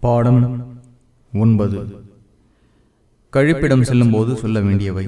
பாடம் ஒன்பது. கழிப்பிடம் செல்லும் போது சொல்ல வேண்டியவை.